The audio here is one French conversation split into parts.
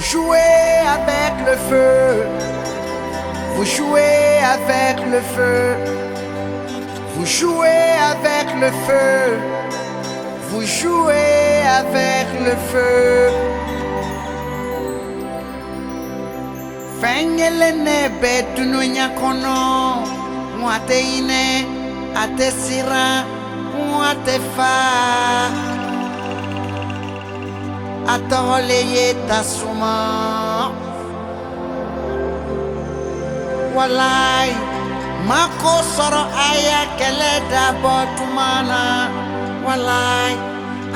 avec le feu. Vous jouez avec le feu. Vous jouez avec le feu. Vous jouez avec le feu. Fengele ne bedunu nyakono. Mwate ine, ate sira. أتغلي السماء والله ما قصر آيك لدى بطمانا والله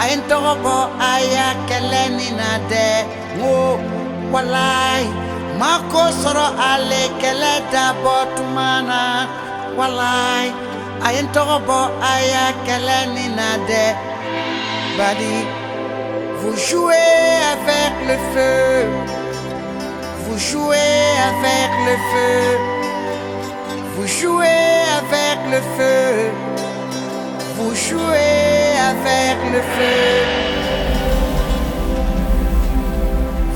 أين تغبو آيك لننا دي والله ما قصر عليك لدى بطمانا والله أين تغبو آيك لننا دي buddy vous jouez avec le feu. Vous jouez avec le feu. Vous jouez avec le feu. Vous jouez avec le feu.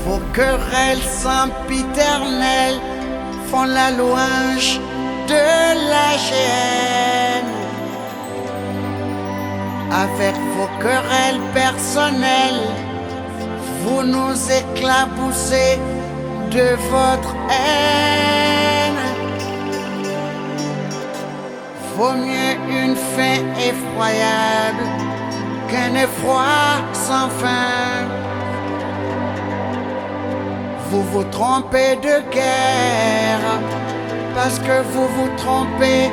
Vos querelles sempiternelles font la louange de la GN. Avec vos querelles personnelles, vous nous éclaboussez de votre haine. Vaut mieux une fin effroyable qu'un effroi sans fin. Vous vous trompez de guerre parce que vous vous trompez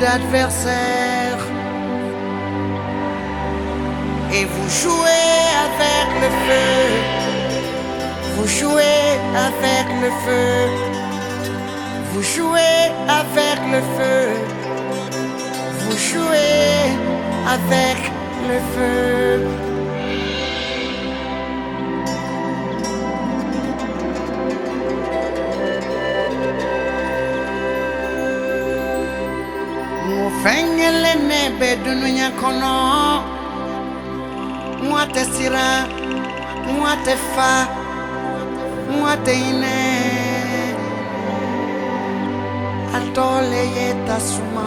d'adversaire. Et vous jouez avec le feu. Vous jouez avec le feu. Vous jouez avec le feu. Vous jouez avec le feu. Mufengele nebe dununya kono Mwate sira Mwate fa Mwate ine. Atole yeta suma